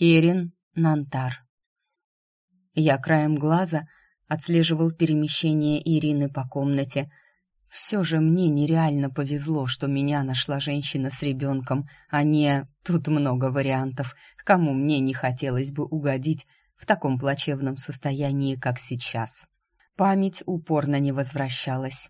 Керин Нантар. Я краем глаза отслеживал перемещение Ирины по комнате. Все же мне нереально повезло, что меня нашла женщина с ребенком, а не... Тут много вариантов, кому мне не хотелось бы угодить в таком плачевном состоянии, как сейчас. Память упорно не возвращалась.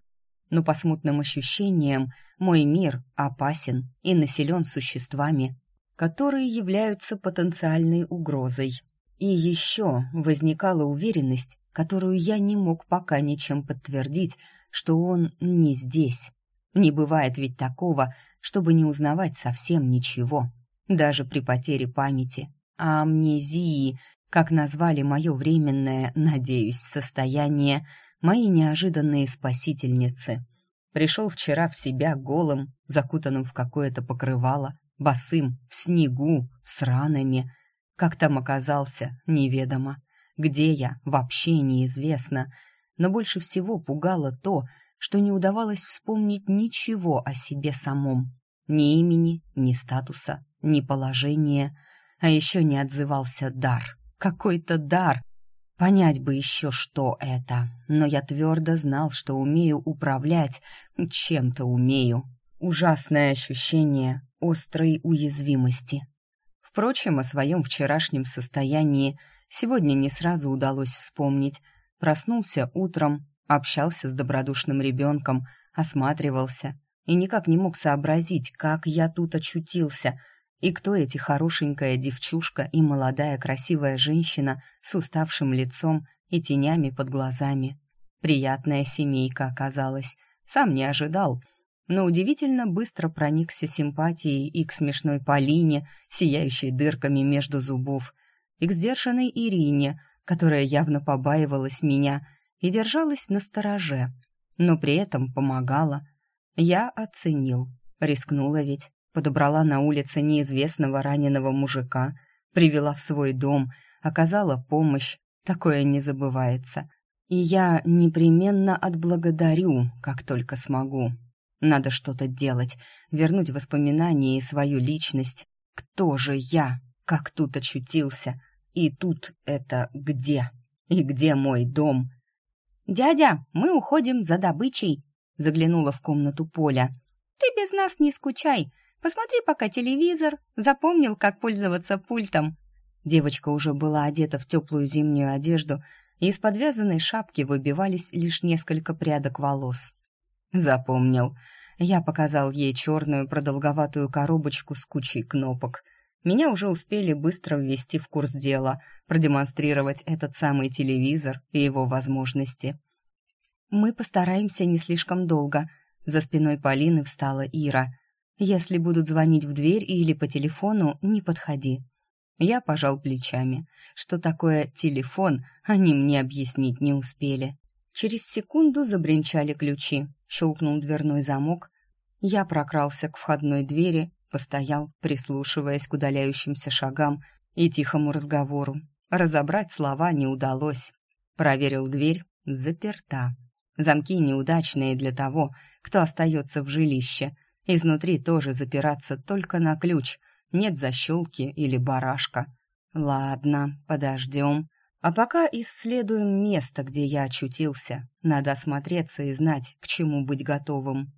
Но по смутным ощущениям мой мир опасен и населен существами, которые являются потенциальной угрозой. И еще возникала уверенность, которую я не мог пока ничем подтвердить, что он не здесь. Не бывает ведь такого, чтобы не узнавать совсем ничего, даже при потере памяти. А амнезии, как назвали мое временное, надеюсь, состояние, мои неожиданные спасительницы. Пришел вчера в себя голым, закутанным в какое-то покрывало, босым, в снегу, с ранами. Как там оказался, неведомо. Где я, вообще неизвестно. Но больше всего пугало то, что не удавалось вспомнить ничего о себе самом. Ни имени, ни статуса, ни положения. А еще не отзывался дар. Какой-то дар. Понять бы еще, что это. Но я твердо знал, что умею управлять. Чем-то умею. Ужасное ощущение острой уязвимости. Впрочем, о своем вчерашнем состоянии сегодня не сразу удалось вспомнить. Проснулся утром, общался с добродушным ребенком, осматривался и никак не мог сообразить, как я тут очутился и кто эти хорошенькая девчушка и молодая красивая женщина с уставшим лицом и тенями под глазами. Приятная семейка оказалась. Сам не ожидал, но удивительно быстро проникся симпатией и к смешной Полине, сияющей дырками между зубов, и к сдержанной Ирине, которая явно побаивалась меня и держалась на стороже, но при этом помогала. Я оценил, рискнула ведь, подобрала на улице неизвестного раненого мужика, привела в свой дом, оказала помощь, такое не забывается. И я непременно отблагодарю, как только смогу. Надо что-то делать, вернуть воспоминания и свою личность. Кто же я? Как тут очутился? И тут это где? И где мой дом? «Дядя, мы уходим за добычей», — заглянула в комнату Поля. «Ты без нас не скучай. Посмотри пока телевизор. Запомнил, как пользоваться пультом». Девочка уже была одета в теплую зимнюю одежду, и из подвязанной шапки выбивались лишь несколько прядок волос. Запомнил. Я показал ей черную продолговатую коробочку с кучей кнопок. Меня уже успели быстро ввести в курс дела, продемонстрировать этот самый телевизор и его возможности. «Мы постараемся не слишком долго», — за спиной Полины встала Ира. «Если будут звонить в дверь или по телефону, не подходи». Я пожал плечами. Что такое телефон, они мне объяснить не успели. Через секунду забринчали ключи, щелкнул дверной замок. Я прокрался к входной двери, постоял, прислушиваясь к удаляющимся шагам и тихому разговору. Разобрать слова не удалось. Проверил дверь, заперта. Замки неудачные для того, кто остается в жилище. Изнутри тоже запираться только на ключ. Нет защелки или барашка. Ладно, подождем. А пока исследуем место, где я очутился. Надо осмотреться и знать, к чему быть готовым.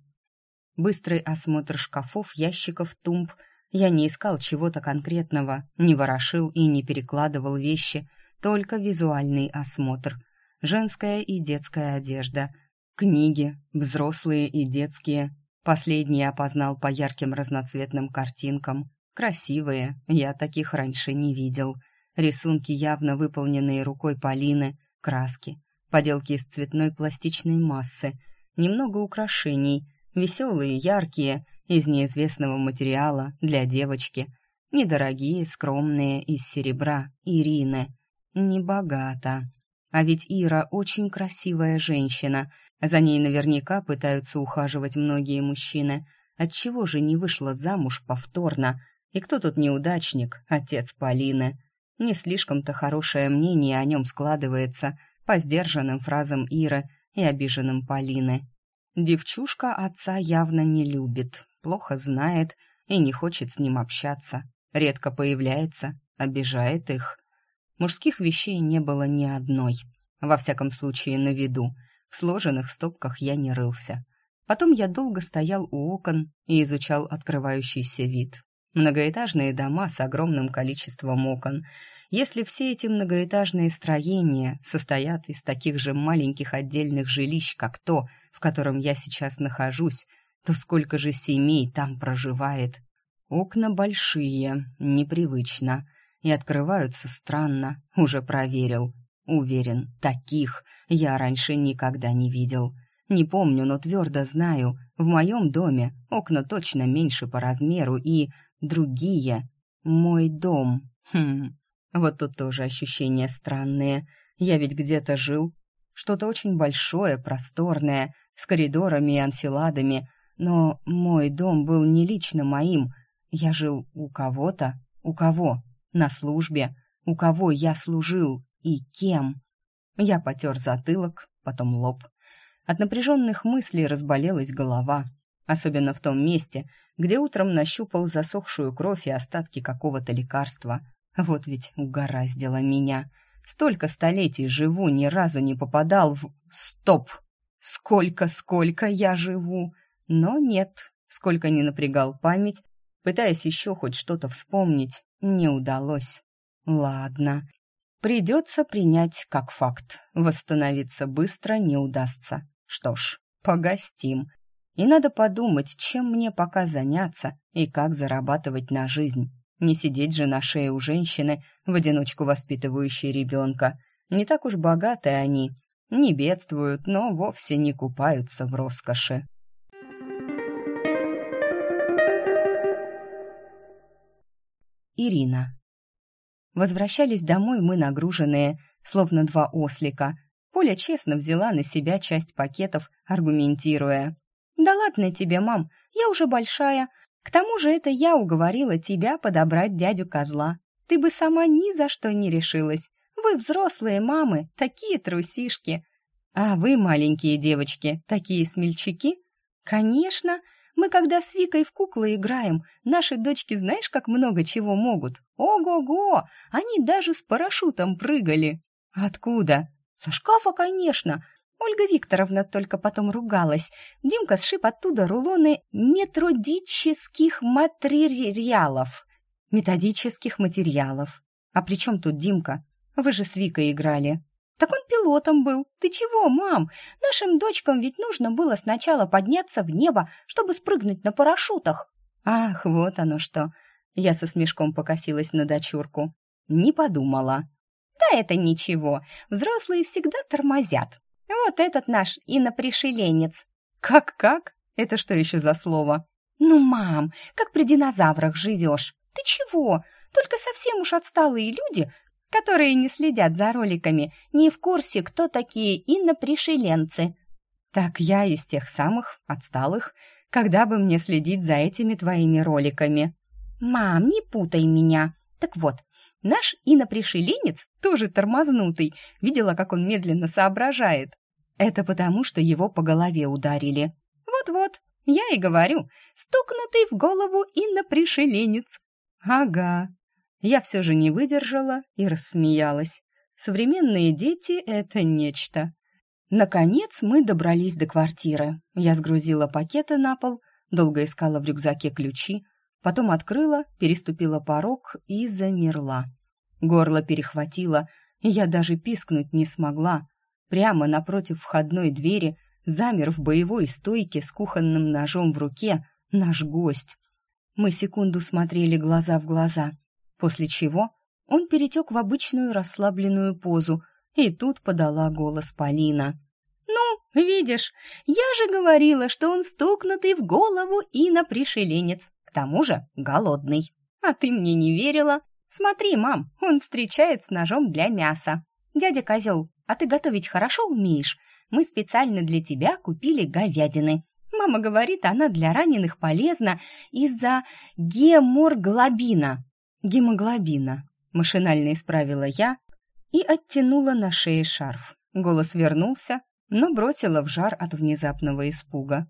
Быстрый осмотр шкафов, ящиков, тумб. Я не искал чего-то конкретного, не ворошил и не перекладывал вещи, только визуальный осмотр. Женская и детская одежда. Книги, взрослые и детские. Последние опознал по ярким разноцветным картинкам. Красивые, я таких раньше не видел. — Рисунки, явно выполненные рукой Полины, краски, поделки из цветной пластичной массы, немного украшений, веселые, яркие, из неизвестного материала для девочки, недорогие, скромные, из серебра, Ирины. Небогато. А ведь Ира очень красивая женщина, за ней наверняка пытаются ухаживать многие мужчины. Отчего же не вышла замуж повторно? И кто тут неудачник, отец Полины? Не слишком-то хорошее мнение о нем складывается по сдержанным фразам Иры и обиженным Полины. Девчушка отца явно не любит, плохо знает и не хочет с ним общаться. Редко появляется, обижает их. Мужских вещей не было ни одной. Во всяком случае, на виду. В сложенных стопках я не рылся. Потом я долго стоял у окон и изучал открывающийся вид. Многоэтажные дома с огромным количеством окон. Если все эти многоэтажные строения состоят из таких же маленьких отдельных жилищ, как то, в котором я сейчас нахожусь, то сколько же семей там проживает? Окна большие, непривычно, и открываются странно, уже проверил. Уверен, таких я раньше никогда не видел. Не помню, но твердо знаю, в моем доме окна точно меньше по размеру и другие. Мой дом. Хм, вот тут тоже ощущения странные. Я ведь где-то жил. Что-то очень большое, просторное, с коридорами и анфиладами. Но мой дом был не лично моим. Я жил у кого-то. У кого? На службе. У кого я служил и кем? Я потер затылок, потом лоб. От напряженных мыслей разболелась голова, особенно в том месте, где утром нащупал засохшую кровь и остатки какого-то лекарства. Вот ведь угораздило меня. Столько столетий живу, ни разу не попадал в... Стоп! Сколько-сколько я живу! Но нет, сколько не напрягал память, пытаясь еще хоть что-то вспомнить, не удалось. Ладно, придется принять как факт. Восстановиться быстро не удастся. Что ж, погостим. И надо подумать, чем мне пока заняться и как зарабатывать на жизнь. Не сидеть же на шее у женщины, в одиночку воспитывающей ребенка. Не так уж богатые они, не бедствуют, но вовсе не купаются в роскоши. Ирина. Возвращались домой мы нагруженные, словно два ослика. Поля честно взяла на себя часть пакетов, аргументируя. «Да ладно тебе, мам, я уже большая. К тому же это я уговорила тебя подобрать дядю козла. Ты бы сама ни за что не решилась. Вы взрослые мамы, такие трусишки. А вы, маленькие девочки, такие смельчаки? Конечно, мы когда с Викой в куклы играем, наши дочки знаешь, как много чего могут? Ого-го! Они даже с парашютом прыгали. Откуда? Со шкафа, конечно. Ольга Викторовна только потом ругалась. Димка сшиб оттуда рулоны методических материалов. Методических материалов. А при чем тут Димка? Вы же с Викой играли. Так он пилотом был. Ты чего, мам? Нашим дочкам ведь нужно было сначала подняться в небо, чтобы спрыгнуть на парашютах. Ах, вот оно что. Я со смешком покосилась на дочурку. Не подумала. Да это ничего. Взрослые всегда тормозят. Вот этот наш инопришеленец. Как-как? Это что еще за слово? Ну, мам, как при динозаврах живешь. Ты чего? Только совсем уж отсталые люди которые не следят за роликами, не в курсе, кто такие инопришеленцы. Так я из тех самых отсталых, когда бы мне следить за этими твоими роликами. Мам, не путай меня. Так вот, наш инопришеленец тоже тормознутый. Видела, как он медленно соображает. Это потому, что его по голове ударили. Вот-вот, я и говорю, стукнутый в голову инопришеленец. Ага, я все же не выдержала и рассмеялась. Современные дети — это нечто. Наконец мы добрались до квартиры. Я сгрузила пакеты на пол, долго искала в рюкзаке ключи, потом открыла, переступила порог и замерла. Горло перехватило, и я даже пискнуть не смогла. Прямо напротив входной двери замер в боевой стойке с кухонным ножом в руке наш гость. Мы секунду смотрели глаза в глаза — после чего он перетек в обычную расслабленную позу, и тут подала голос Полина. «Ну, видишь, я же говорила, что он стукнутый в голову и на пришеленец, к тому же голодный. А ты мне не верила? Смотри, мам, он встречает с ножом для мяса. Дядя Козел, а ты готовить хорошо умеешь? Мы специально для тебя купили говядины. Мама говорит, она для раненых полезна из-за геморглобина гемоглобина. Машинально исправила я и оттянула на шее шарф. Голос вернулся, но бросила в жар от внезапного испуга.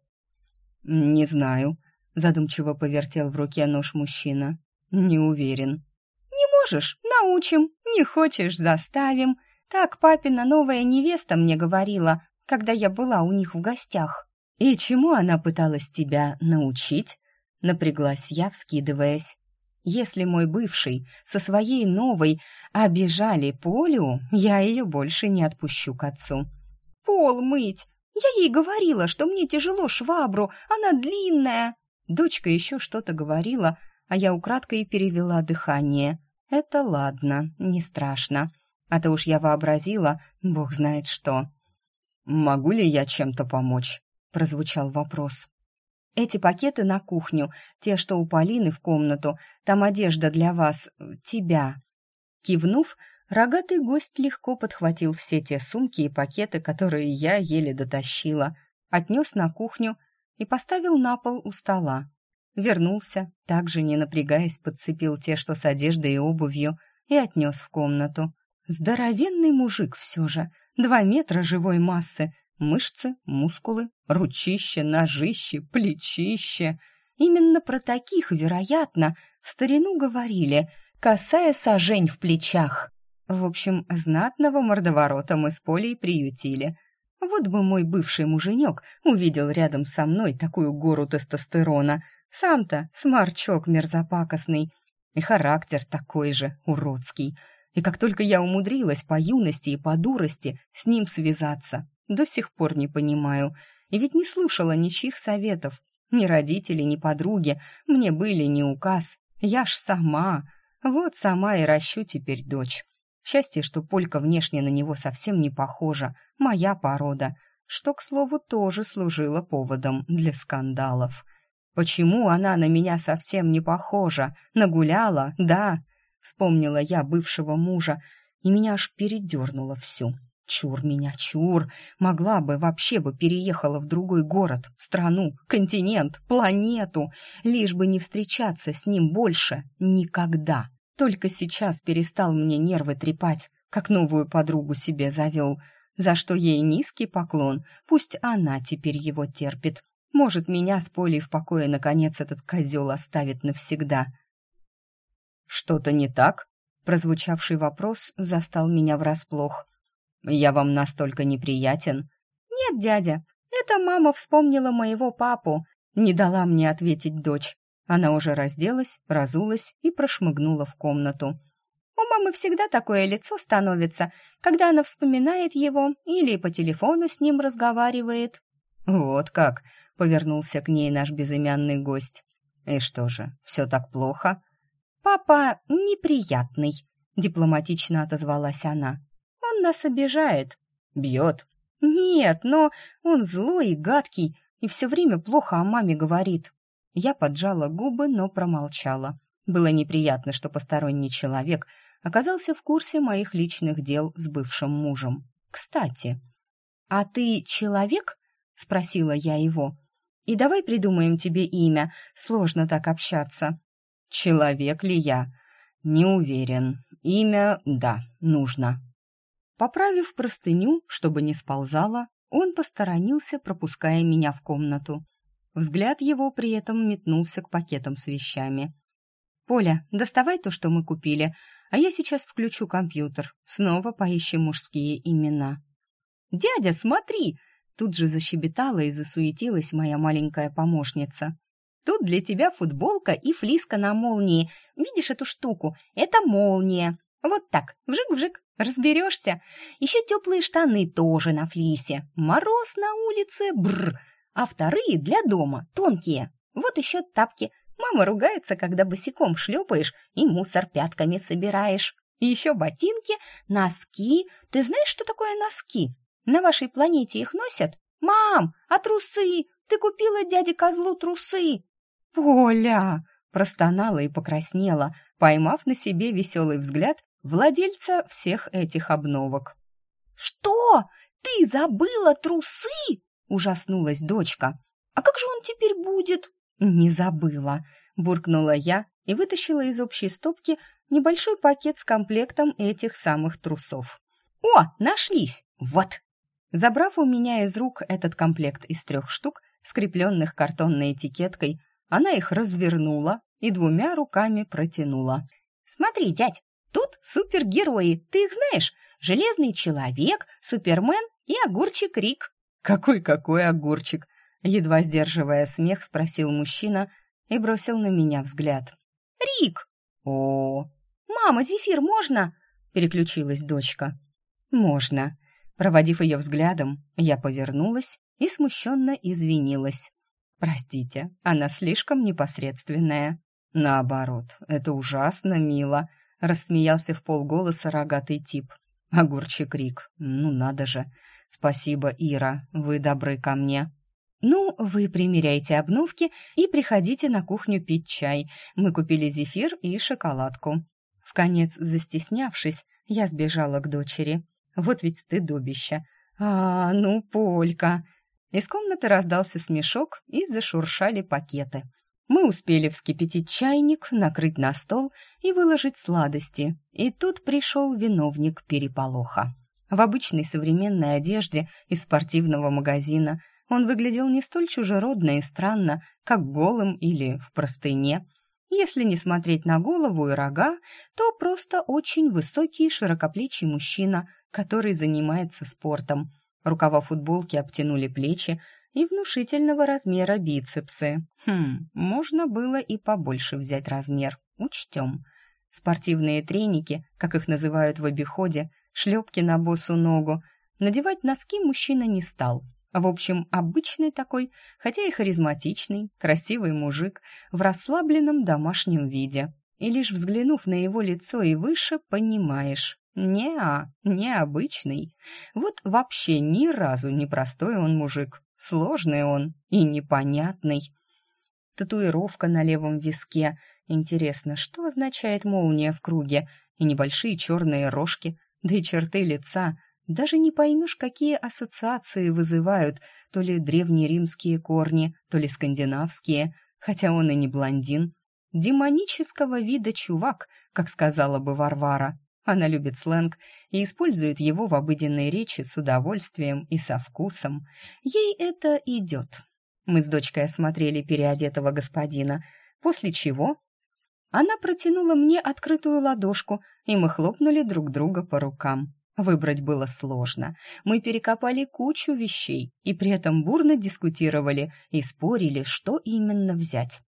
«Не знаю», — задумчиво повертел в руке нож мужчина. «Не уверен». Не можешь — научим, не хочешь — заставим. Так папина новая невеста мне говорила, когда я была у них в гостях. И чему она пыталась тебя научить? Напряглась я, вскидываясь. Если мой бывший со своей новой обижали Полю, я ее больше не отпущу к отцу. «Пол мыть! Я ей говорила, что мне тяжело швабру, она длинная!» Дочка еще что-то говорила, а я украдкой перевела дыхание. «Это ладно, не страшно. А то уж я вообразила, бог знает что». «Могу ли я чем-то помочь?» — прозвучал вопрос. Эти пакеты на кухню, те, что у Полины в комнату, там одежда для вас, тебя». Кивнув, рогатый гость легко подхватил все те сумки и пакеты, которые я еле дотащила, отнес на кухню и поставил на пол у стола. Вернулся, также не напрягаясь, подцепил те, что с одеждой и обувью, и отнес в комнату. Здоровенный мужик все же, два метра живой массы, Мышцы, мускулы, ручище, ножище, плечище. Именно про таких, вероятно, в старину говорили, касая сажень в плечах. В общем, знатного мордоворота мы с Полей приютили. Вот бы мой бывший муженек увидел рядом со мной такую гору тестостерона. Сам-то сморчок мерзопакостный. И характер такой же, уродский. И как только я умудрилась по юности и по дурости с ним связаться, до сих пор не понимаю. И ведь не слушала ничьих советов. Ни родители, ни подруги. Мне были не указ. Я ж сама. Вот сама и ращу теперь дочь. Счастье, что Полька внешне на него совсем не похожа. Моя порода. Что, к слову, тоже служило поводом для скандалов. Почему она на меня совсем не похожа? Нагуляла, да. Вспомнила я бывшего мужа, и меня аж передернуло всю. Чур меня, чур. Могла бы, вообще бы переехала в другой город, страну, континент, планету, лишь бы не встречаться с ним больше никогда. Только сейчас перестал мне нервы трепать, как новую подругу себе завел, за что ей низкий поклон, пусть она теперь его терпит. Может, меня с Полей в покое наконец этот козел оставит навсегда. «Что-то не так?» Прозвучавший вопрос застал меня врасплох. Я вам настолько неприятен? Нет, дядя, это мама вспомнила моего папу. Не дала мне ответить дочь. Она уже разделась, разулась и прошмыгнула в комнату. У мамы всегда такое лицо становится, когда она вспоминает его или по телефону с ним разговаривает. Вот как, повернулся к ней наш безымянный гость. И что же, все так плохо? Папа неприятный, дипломатично отозвалась она нас обижает. Бьет. Нет, но он злой и гадкий, и все время плохо о маме говорит. Я поджала губы, но промолчала. Было неприятно, что посторонний человек оказался в курсе моих личных дел с бывшим мужем. Кстати, «А ты человек?» — спросила я его. «И давай придумаем тебе имя, сложно так общаться». «Человек ли я?» «Не уверен. Имя, да, нужно». Поправив простыню, чтобы не сползала, он посторонился, пропуская меня в комнату. Взгляд его при этом метнулся к пакетам с вещами. «Поля, доставай то, что мы купили, а я сейчас включу компьютер. Снова поищем мужские имена». «Дядя, смотри!» Тут же защебетала и засуетилась моя маленькая помощница. «Тут для тебя футболка и флиска на молнии. Видишь эту штуку? Это молния. Вот так, вжик-вжик, разберешься. Еще теплые штаны тоже на флисе. Мороз на улице, бр. А вторые для дома, тонкие. Вот еще тапки. Мама ругается, когда босиком шлепаешь и мусор пятками собираешь. И еще ботинки, носки. Ты знаешь, что такое носки? На вашей планете их носят? Мам, а трусы? Ты купила дяде козлу трусы? Поля! Простонала и покраснела, поймав на себе веселый взгляд владельца всех этих обновок. «Что? Ты забыла трусы?» — ужаснулась дочка. «А как же он теперь будет?» «Не забыла», — буркнула я и вытащила из общей стопки небольшой пакет с комплектом этих самых трусов. «О, нашлись! Вот!» Забрав у меня из рук этот комплект из трех штук, скрепленных картонной этикеткой, она их развернула и двумя руками протянула. Смотри, дядь, тут супергерои, ты их знаешь? Железный человек, Супермен и огурчик Рик». «Какой-какой огурчик?» Едва сдерживая смех, спросил мужчина и бросил на меня взгляд. «Рик!» «О, «Мама, зефир можно?» — переключилась дочка. «Можно». Проводив ее взглядом, я повернулась и смущенно извинилась. «Простите, она слишком непосредственная». «Наоборот, это ужасно мило», — рассмеялся в полголоса рогатый тип. Огурчик Рик, ну надо же. Спасибо, Ира, вы добры ко мне. «Ну, вы примеряйте обновки и приходите на кухню пить чай. Мы купили зефир и шоколадку». В конец застеснявшись, я сбежала к дочери. Вот ведь стыдобище. «А, ну, Полька!» Из комнаты раздался смешок и зашуршали пакеты. Мы успели вскипятить чайник, накрыть на стол и выложить сладости. И тут пришел виновник переполоха. В обычной современной одежде из спортивного магазина он выглядел не столь чужеродно и странно, как голым или в простыне. Если не смотреть на голову и рога, то просто очень высокий широкоплечий мужчина, который занимается спортом. Рукава футболки обтянули плечи и внушительного размера бицепсы. Хм, можно было и побольше взять размер. Учтем. Спортивные треники, как их называют в обиходе, шлепки на босу ногу. Надевать носки мужчина не стал, в общем, обычный такой, хотя и харизматичный, красивый мужик в расслабленном домашнем виде. И лишь взглянув на его лицо и выше, понимаешь, не-а, необычный. Вот вообще ни разу не простой он мужик, сложный он и непонятный. Татуировка на левом виске. Интересно, что означает молния в круге? И небольшие черные рожки, да и черты лица — даже не поймешь, какие ассоциации вызывают то ли древнеримские корни, то ли скандинавские, хотя он и не блондин. Демонического вида чувак, как сказала бы Варвара. Она любит сленг и использует его в обыденной речи с удовольствием и со вкусом. Ей это идет. Мы с дочкой осмотрели переодетого господина, после чего она протянула мне открытую ладошку, и мы хлопнули друг друга по рукам. Выбрать было сложно. Мы перекопали кучу вещей и при этом бурно дискутировали и спорили, что именно взять.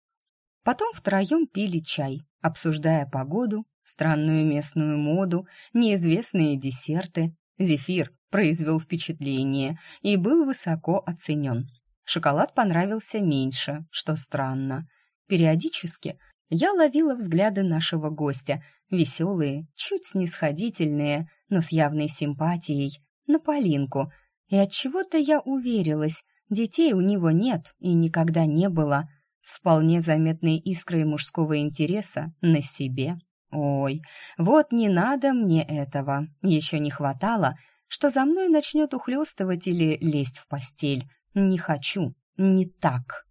Потом втроем пили чай, обсуждая погоду, странную местную моду, неизвестные десерты. Зефир произвел впечатление и был высоко оценен. Шоколад понравился меньше, что странно. Периодически я ловила взгляды нашего гостя, веселые, чуть снисходительные, но с явной симпатией, на Полинку. И от чего то я уверилась, детей у него нет и никогда не было, с вполне заметной искрой мужского интереса на себе. Ой, вот не надо мне этого. Еще не хватало, что за мной начнет ухлёстывать или лезть в постель. Не хочу, не так.